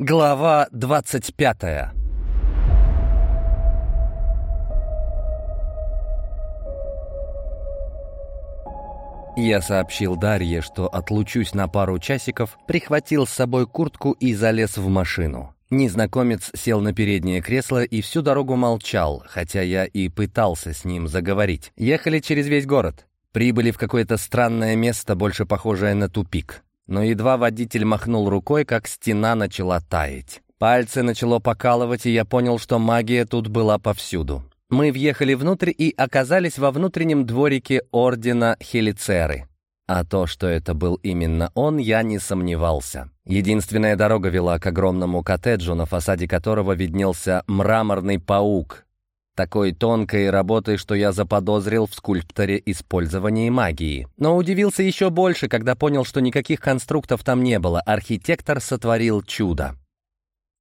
Глава двадцать пятая Я сообщил Дарье, что отлучусь на пару часиков, прихватил с собой куртку и залез в машину. Незнакомец сел на переднее кресло и всю дорогу молчал, хотя я и пытался с ним заговорить. Ехали через весь город. Прибыли в какое-то странное место, больше похожее на тупик. Но едва водитель махнул рукой, как стена начала таять. Пальцы начало покалывать, и я понял, что магия тут была повсюду. Мы въехали внутрь и оказались во внутреннем дворике ордена Хелицеры. А то, что это был именно он, я не сомневался. Единственная дорога вела к огромному коттеджу, на фасаде которого виднелся мраморный паук, такой тонкой работы, что я заподозрил в скульпторе использование магии. Но удивился еще больше, когда понял, что никаких конструктов там не было. Архитектор сотворил чудо.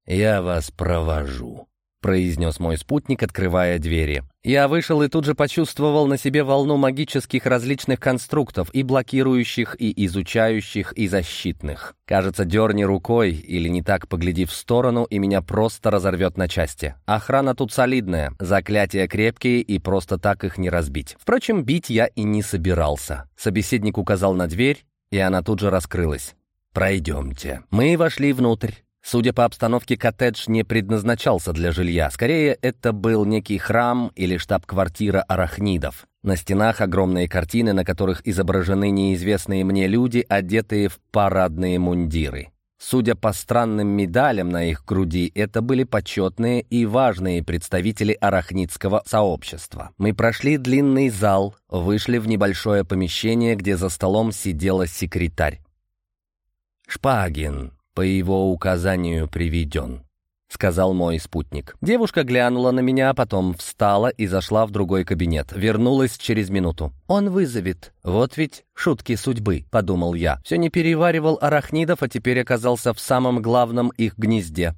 «Я вас провожу», — произнес мой спутник, открывая двери. Я вышел и тут же почувствовал на себе волну магических различных конструктов, и блокирующих, и изучающих, и защитных. Кажется, дерни рукой или не так погляди в сторону, и меня просто разорвет на части. Охрана тут солидная, заклятия крепкие, и просто так их не разбить. Впрочем, бить я и не собирался. Собеседник указал на дверь, и она тут же раскрылась. «Пройдемте». Мы вошли внутрь. Судя по обстановке, коттедж не предназначался для жилья. Скорее, это был некий храм или штаб-квартира арахнидов. На стенах огромные картины, на которых изображены неизвестные мне люди, одетые в парадные мундиры. Судя по странным медалям на их груди, это были почетные и важные представители арахнидского сообщества. Мы прошли длинный зал, вышли в небольшое помещение, где за столом сидела секретарь. «Шпагин», по его указанию приведен», — сказал мой спутник. Девушка глянула на меня, а потом встала и зашла в другой кабинет. Вернулась через минуту. «Он вызовет. Вот ведь шутки судьбы», — подумал я. Все не переваривал арахнидов, а теперь оказался в самом главном их гнезде.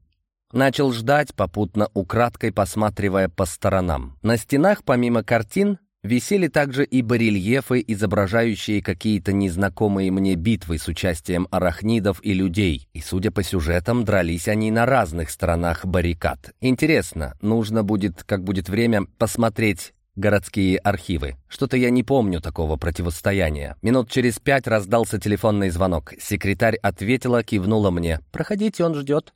Начал ждать, попутно украдкой посматривая по сторонам. На стенах, помимо картин, Висели также и барельефы, изображающие какие-то незнакомые мне битвы с участием арахнидов и людей, и, судя по сюжетам, дрались они на разных сторонах баррикад. Интересно, нужно будет, как будет время, посмотреть городские архивы. Что-то я не помню такого противостояния. Минут через пять раздался телефонный звонок. Секретарь ответила, кивнула мне. «Проходите, он ждет».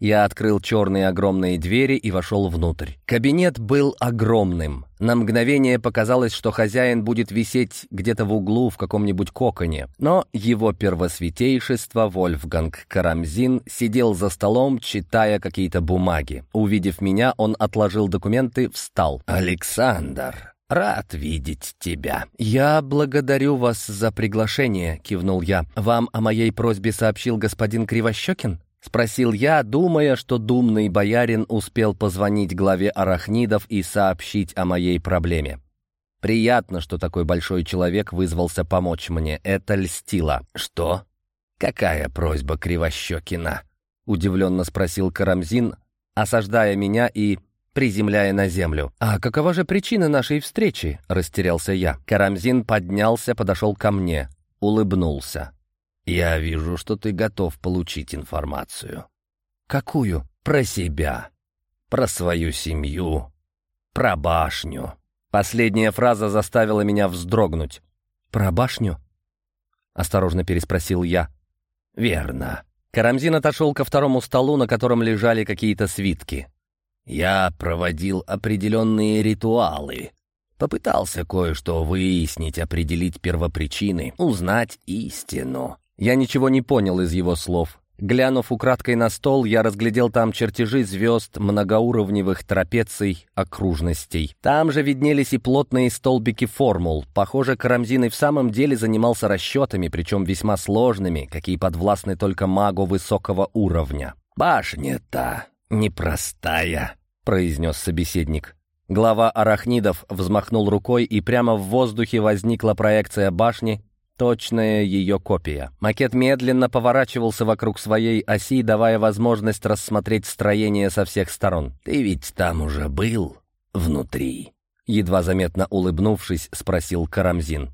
Я открыл черные огромные двери и вошел внутрь. Кабинет был огромным. На мгновение показалось, что хозяин будет висеть где-то в углу в каком-нибудь коконе. Но его первосвятейшество Вольфганг Карамзин сидел за столом, читая какие-то бумаги. Увидев меня, он отложил документы, встал. «Александр, «Рад видеть тебя». «Я благодарю вас за приглашение», — кивнул я. «Вам о моей просьбе сообщил господин Кривощекин?» — спросил я, думая, что думный боярин успел позвонить главе арахнидов и сообщить о моей проблеме. Приятно, что такой большой человек вызвался помочь мне. Это льстило. «Что? Какая просьба Кривощекина?» — удивленно спросил Карамзин, осаждая меня и приземляя на землю. «А какова же причина нашей встречи?» — растерялся я. Карамзин поднялся, подошел ко мне, улыбнулся. «Я вижу, что ты готов получить информацию». «Какую?» «Про себя, про свою семью, про башню». Последняя фраза заставила меня вздрогнуть. «Про башню?» — осторожно переспросил я. «Верно». Карамзин отошел ко второму столу, на котором лежали какие-то свитки. «Я проводил определенные ритуалы. Попытался кое-что выяснить, определить первопричины, узнать истину. Я ничего не понял из его слов. Глянув украдкой на стол, я разглядел там чертежи звезд, многоуровневых трапеций, окружностей. Там же виднелись и плотные столбики формул. Похоже, Карамзин и в самом деле занимался расчетами, причем весьма сложными, какие подвластны только магу высокого уровня. «Башня-то непростая», — произнес собеседник. Глава арахнидов взмахнул рукой, и прямо в воздухе возникла проекция башни, точная ее копия. Макет медленно поворачивался вокруг своей оси, давая возможность рассмотреть строение со всех сторон. «Ты ведь там уже был? Внутри?» Едва заметно улыбнувшись, спросил Карамзин.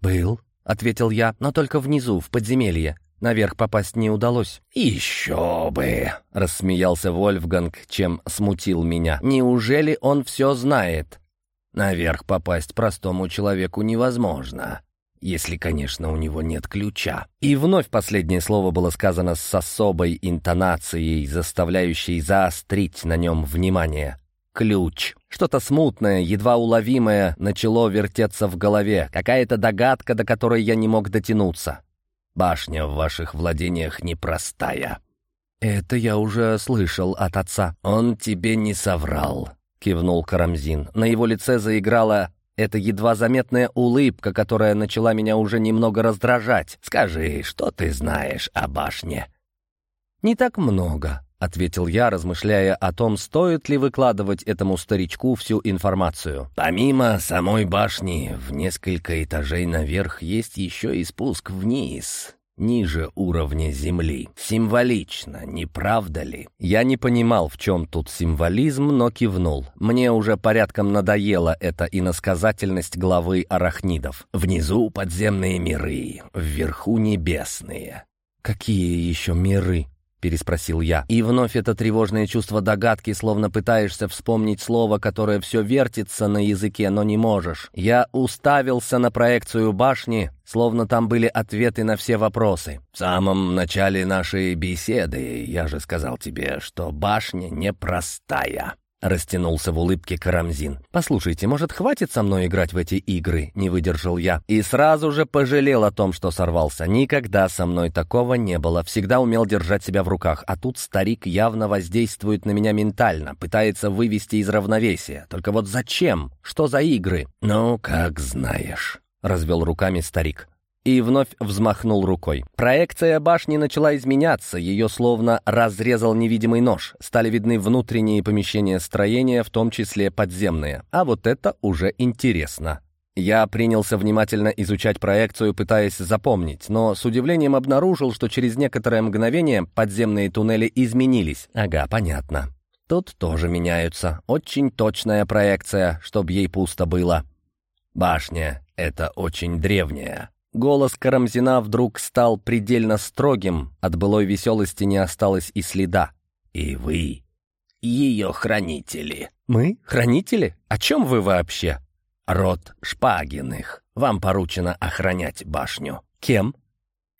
«Был», — ответил я, — «но только внизу, в подземелье. Наверх попасть не удалось». «Еще бы!» — рассмеялся Вольфганг, чем смутил меня. «Неужели он все знает?» «Наверх попасть простому человеку невозможно. Если, конечно, у него нет ключа». И вновь последнее слово было сказано с особой интонацией, заставляющей заострить на нем внимание. Ключ. Что-то смутное, едва уловимое, начало вертеться в голове. Какая-то догадка, до которой я не мог дотянуться. Башня в ваших владениях непростая». «Это я уже слышал от отца». «Он тебе не соврал», — кивнул Карамзин. На его лице заиграла эта едва заметная улыбка, которая начала меня уже немного раздражать. «Скажи, что ты знаешь о башне?» «Не так много», — ответил я, размышляя о том, стоит ли выкладывать этому старичку всю информацию. «Помимо самой башни, в несколько этажей наверх есть еще и спуск вниз, ниже уровня земли. Символично, не правда ли?» Я не понимал, в чем тут символизм, но кивнул. Мне уже порядком надоела эта иносказательность главы арахнидов. «Внизу подземные миры, вверху небесные». «Какие еще миры?» — переспросил я. И вновь это тревожное чувство догадки, словно пытаешься вспомнить слово, которое все вертится на языке, но не можешь. Я уставился на проекцию башни, словно там были ответы на все вопросы. «В самом начале нашей беседы я же сказал тебе, что башня непростая». Растянулся в улыбке Карамзин. «Послушайте, может, хватит со мной играть в эти игры?» Не выдержал я. И сразу же пожалел о том, что сорвался. Никогда со мной такого не было. Всегда умел держать себя в руках. А тут старик явно воздействует на меня ментально. Пытается вывести из равновесия. Только вот зачем? Что за игры? «Ну, как знаешь», — развел руками старик и вновь взмахнул рукой. Проекция башни начала изменяться, ее словно разрезал невидимый нож. Стали видны внутренние помещения строения, в том числе подземные. А вот это уже интересно. Я принялся внимательно изучать проекцию, пытаясь запомнить, но с удивлением обнаружил, что через некоторое мгновение подземные туннели изменились. Ага, понятно. Тут тоже меняются. Очень точная проекция, чтобы ей пусто было. Башня — это очень древняя, Голос Карамзина вдруг стал предельно строгим, от былой веселости не осталось и следа. «И вы ее хранители». «Мы? Хранители? О чем вы вообще?» «Род Шпагиных. Вам поручено охранять башню». «Кем?»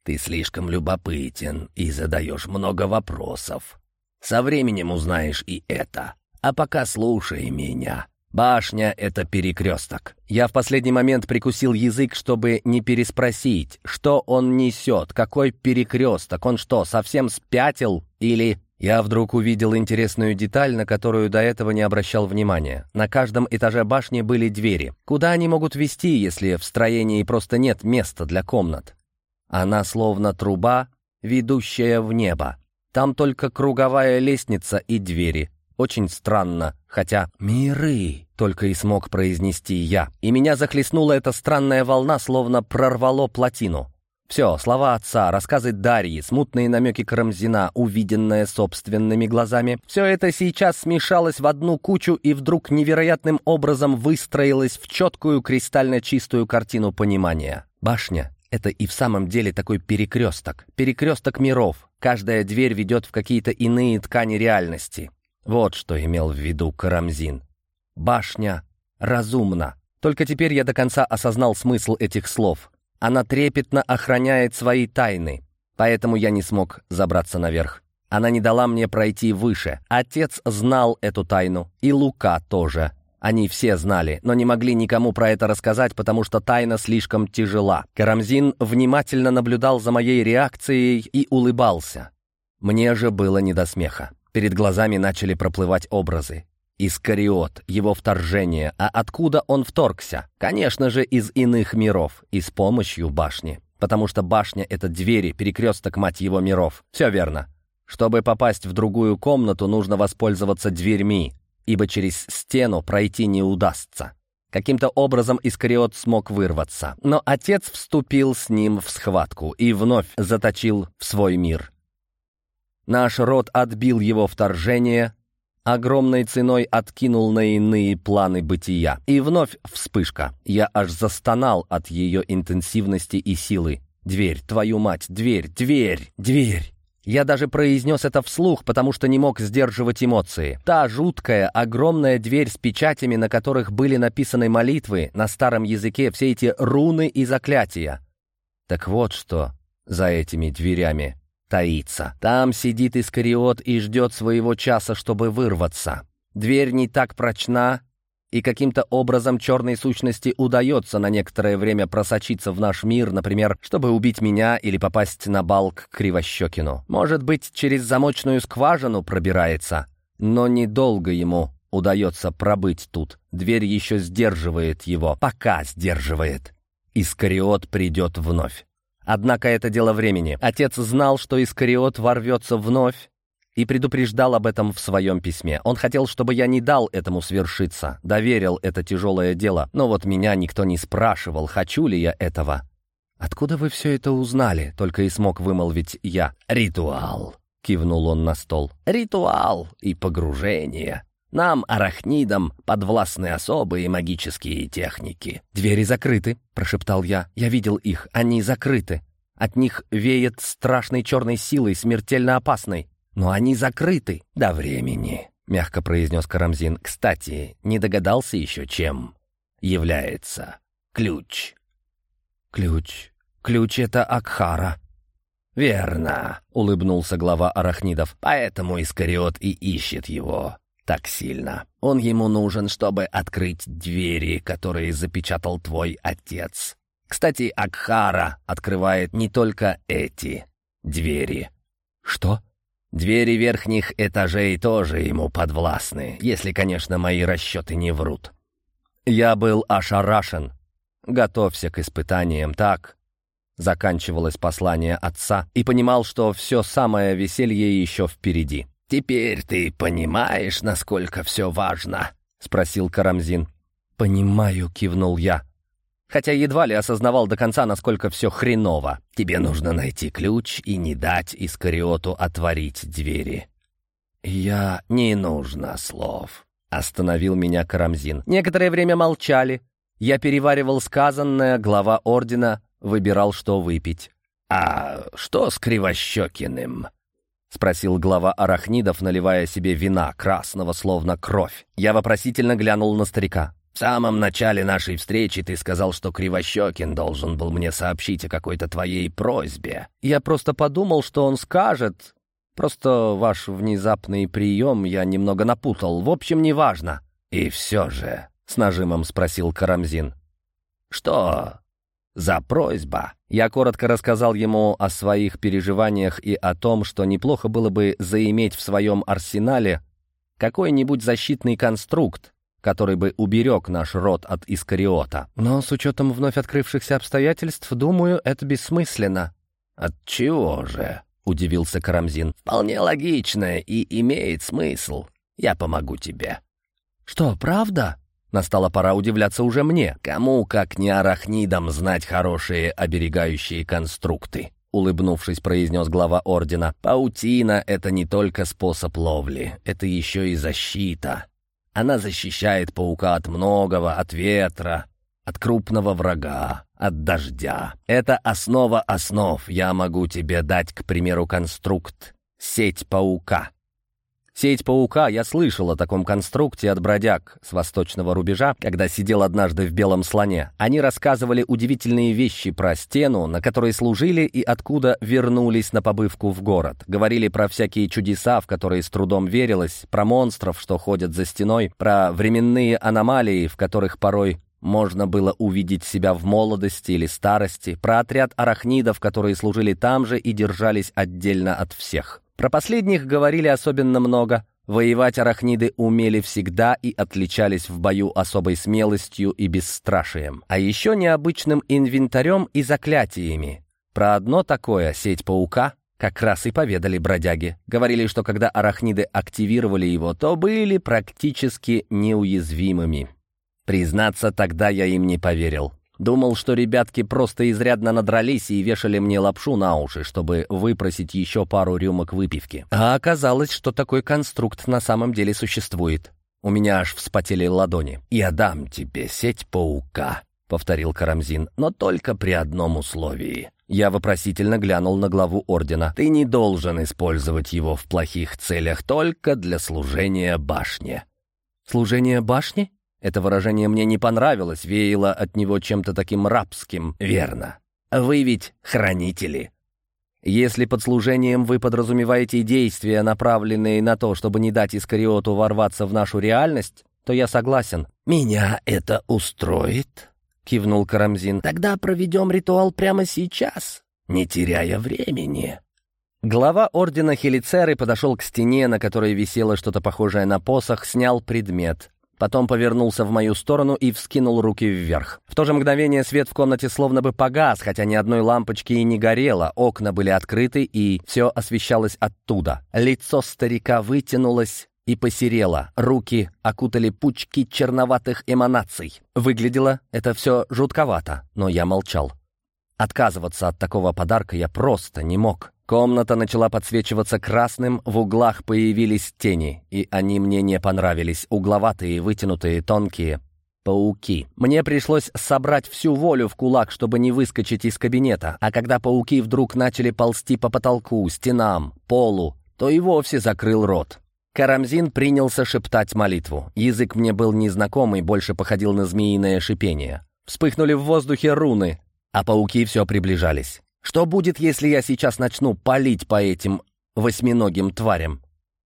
«Ты слишком любопытен и задаешь много вопросов. Со временем узнаешь и это. А пока слушай меня. Башня — это перекресток. Я в последний момент прикусил язык, чтобы не переспросить, что он несет, какой перекресток, он что, совсем спятил или... Я вдруг увидел интересную деталь, на которую до этого не обращал внимания. На каждом этаже башни были двери. Куда они могут вести, если в строении просто нет места для комнат? Она словно труба, ведущая в небо. Там только круговая лестница и двери. Очень странно, хотя «миры» только и смог произнести я. И меня захлестнула эта странная волна, словно прорвало плотину. Все, слова отца, рассказы Дарьи, смутные намеки Карамзина, увиденное собственными глазами. Все это сейчас смешалось в одну кучу и вдруг невероятным образом выстроилось в четкую кристально чистую картину понимания. Башня — это и в самом деле такой перекресток. Перекресток миров. Каждая дверь ведет в какие-то иные ткани реальности. Вот что имел в виду Карамзин. Башня разумна. Только теперь я до конца осознал смысл этих слов. Она трепетно охраняет свои тайны, поэтому я не смог забраться наверх. Она не дала мне пройти выше. Отец знал эту тайну, и Лука тоже. Они все знали, но не могли никому про это рассказать, потому что тайна слишком тяжела. Карамзин внимательно наблюдал за моей реакцией и улыбался. Мне же было не до смеха. Перед глазами начали проплывать образы. Искариот, его вторжение, а откуда он вторгся? Конечно же, из иных миров и с помощью башни. Потому что башня — это двери, перекресток, мать его, миров. Все верно. Чтобы попасть в другую комнату, нужно воспользоваться дверьми, ибо через стену пройти не удастся. Каким-то образом Искариот смог вырваться, но отец вступил с ним в схватку и вновь заточил в свой мир. Наш род отбил его вторжение, огромной ценой откинул на иные планы бытия. И вновь вспышка. Я аж застонал от ее интенсивности и силы. Дверь, твою мать, дверь, дверь, дверь. Я даже произнес это вслух, потому что не мог сдерживать эмоции. Та жуткая, огромная дверь с печатями, на которых были написаны молитвы, на старом языке все эти руны и заклятия. Так вот что за этими дверями таится. Там сидит Искариот и ждет своего часа, чтобы вырваться. Дверь не так прочна, и каким-то образом черной сущности удается на некоторое время просочиться в наш мир, например, чтобы убить меня или попасть на бал к Кривощекину. Может быть, через замочную скважину пробирается, но недолго ему удается пробыть тут. Дверь еще сдерживает его, пока сдерживает. Искариот придет вновь. Однако это дело времени. Отец знал, что Искариот ворвется вновь, и предупреждал об этом в своем письме. Он хотел, чтобы я не дал этому свершиться, доверил это тяжелое дело, но вот меня никто не спрашивал, хочу ли я этого. «Откуда вы все это узнали?» — только и смог вымолвить я. «Ритуал», — кивнул он на стол. «Ритуал и погружение. Нам, арахнидам, подвластны особые магические техники». «Двери закрыты», — прошептал я. «Я видел их, они закрыты. От них веет страшной черной силой, смертельно опасной но они закрыты до времени», — мягко произнес Карамзин. «Кстати, не догадался еще, чем является ключ?» «Ключ? Ключ — это Акхара». «Верно», — улыбнулся глава арахнидов. «Поэтому Искариот и ищет его так сильно. Он ему нужен, чтобы открыть двери, которые запечатал твой отец. Кстати, Акхара открывает не только эти двери». «Что?» Двери верхних этажей тоже ему подвластны, если, конечно, мои расчеты не врут. Я был ошарашен. Готовься к испытаниям, так? Заканчивалось послание отца и понимал, что все самое веселье еще впереди. «Теперь ты понимаешь, насколько все важно?» — спросил Карамзин. «Понимаю», — кивнул я хотя едва ли осознавал до конца, насколько все хреново. Тебе нужно найти ключ и не дать Искариоту отворить двери. «Я... не нужно слов», — остановил меня Карамзин. Некоторое время молчали. Я переваривал сказанное, глава ордена выбирал, что выпить. «А что с Кривощекиным?» — спросил глава арахнидов, наливая себе вина, красного, словно кровь. Я вопросительно глянул на старика. В самом начале нашей встречи ты сказал, что Кривощекин должен был мне сообщить о какой-то твоей просьбе. Я просто подумал, что он скажет. Просто ваш внезапный прием я немного напутал. В общем, неважно. И все же, — с нажимом спросил Карамзин. Что за просьба? Я коротко рассказал ему о своих переживаниях и о том, что неплохо было бы заиметь в своем арсенале какой-нибудь защитный конструкт, который бы уберег наш род от Искариота. Но с учетом вновь открывшихся обстоятельств, думаю, это бессмысленно». От чего же?» — удивился Карамзин. «Вполне логично и имеет смысл. Я помогу тебе». «Что, правда?» Настала пора удивляться уже мне. Кому, как не арахнидам, знать хорошие оберегающие конструкты? Улыбнувшись, произнес глава ордена. «Паутина — это не только способ ловли, это еще и защита. Она защищает паука от многого, от ветра, от крупного врага, от дождя. Это основа основ. Я могу тебе дать, к примеру, конструкт «Сеть паука». Сеть паука, я слышал о таком конструкте от бродяг с восточного рубежа, когда сидел однажды в белом слоне. Они рассказывали удивительные вещи про стену, на которой служили и откуда вернулись на побывку в город. Говорили про всякие чудеса, в которые с трудом верилось, про монстров, что ходят за стеной, про временные аномалии, в которых порой можно было увидеть себя в молодости или старости, про отряд арахнидов, которые служили там же и держались отдельно от всех. Про последних говорили особенно много. Воевать арахниды умели всегда и отличались в бою особой смелостью и бесстрашием. А еще необычным инвентарем и заклятиями. Про одно такое, сеть паука, как раз и поведали бродяги. Говорили, что когда арахниды активировали его, то были практически неуязвимыми. Признаться, тогда я им не поверил. Думал, что ребятки просто изрядно надрались и вешали мне лапшу на уши, чтобы выпросить еще пару рюмок выпивки. А оказалось, что такой конструкт на самом деле существует. У меня аж вспотели ладони. «Я дам тебе сеть паука», — повторил Карамзин, «но только при одном условии. Я вопросительно глянул на главу ордена. «Ты не должен использовать его в плохих целях, только для служения башне». «Служение башне?» Это выражение мне не понравилось, веяло от него чем-то таким рабским. «Верно. Вы ведь хранители». Если под служением вы подразумеваете действия, направленные на то, чтобы не дать Искариоту ворваться в нашу реальность, то я согласен». «Меня это устроит?» — кивнул Карамзин. «Тогда проведем ритуал прямо сейчас, не теряя времени». Глава ордена Хелицеры подошел к стене, на которой висело что-то похожее на посох, снял предмет. Потом повернулся в мою сторону и вскинул руки вверх. В то же мгновение свет в комнате словно бы погас, хотя ни одной лампочки и не горело. Окна были открыты, и все освещалось оттуда. Лицо старика вытянулось, и посерело. Руки окутали пучки черноватых эманаций. Выглядело это все жутковато, но я молчал. Отказываться от такого подарка я просто не мог. Комната начала подсвечиваться красным, в углах появились тени, и они мне не понравились, угловатые, вытянутые, тонкие. Пауки. Мне пришлось собрать всю волю в кулак, чтобы не выскочить из кабинета, а когда пауки вдруг начали ползти по потолку, стенам, полу, то и вовсе закрыл рот. Карамзин принялся шептать молитву. Язык мне был незнакомый, больше походил на змеиное шипение. Вспыхнули в воздухе руны, а пауки все приближались. Что будет, если я сейчас начну палить по этим восьминогим тварям?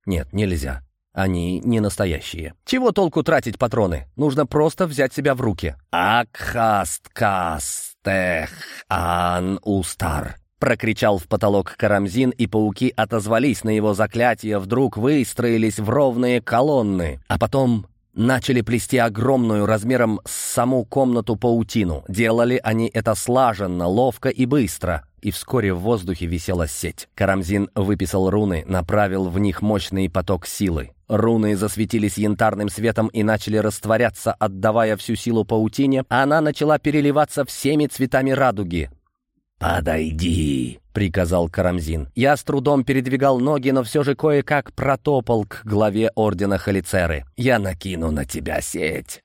Нет, нельзя. Они не настоящие. Чего толку тратить патроны? Нужно просто взять себя в руки. «Акхаст кастех ан устар», прокричал в потолок Карамзин, и пауки отозвались на его заклятие, вдруг выстроились в ровные колонны, а потом начали плести огромную размером с саму комнату паутину. Делали они это слаженно, ловко и быстро. И вскоре в воздухе висела сеть. Карамзин выписал руны, направил в них мощный поток силы. Руны засветились янтарным светом и начали растворяться, отдавая всю силу паутине, а она начала переливаться всеми цветами радуги. «Подойди», — приказал Карамзин. Я с трудом передвигал ноги, но все же кое-как протопал к главе ордена Халицеры. «Я накину на тебя сеть.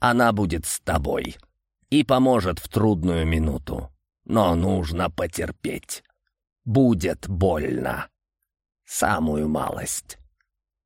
Она будет с тобой и поможет в трудную минуту. Но нужно потерпеть. Будет больно. Самую малость».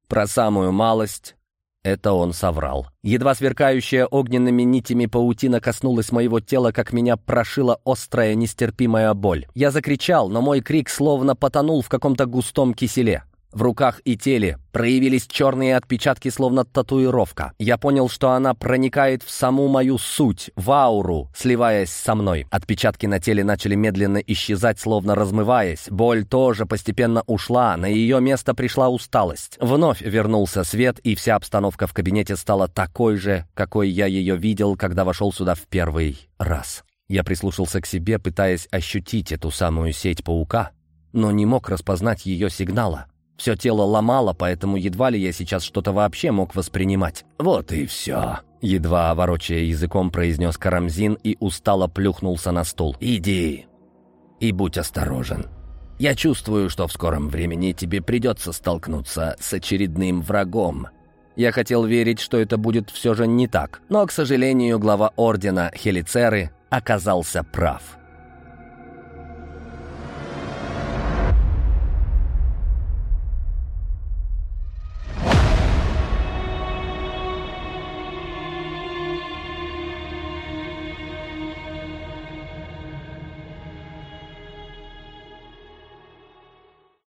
Про самую малость это он соврал. Едва сверкающая огненными нитями паутина коснулась моего тела, как меня прошила острая нестерпимая боль. Я закричал, но мой крик словно потонул в каком-то густом киселе. В руках и теле проявились черные отпечатки, словно татуировка. Я понял, что она проникает в саму мою суть, в ауру, сливаясь со мной. Отпечатки на теле начали медленно исчезать, словно размываясь. Боль тоже постепенно ушла, на ее место пришла усталость. Вновь вернулся свет, и вся обстановка в кабинете стала такой же, какой я ее видел, когда вошел сюда в первый раз. Я прислушался к себе, пытаясь ощутить эту самую сеть паука, но не мог распознать ее сигнала. Все тело ломало, поэтому едва ли я сейчас что-то вообще мог воспринимать. «Вот и все», — едва ворочая языком произнес Карамзин и устало плюхнулся на стул. «Иди и будь осторожен. Я чувствую, что в скором времени тебе придется столкнуться с очередным врагом». Я хотел верить, что это будет все же не так, но, к сожалению, глава ордена Хелицеры оказался прав.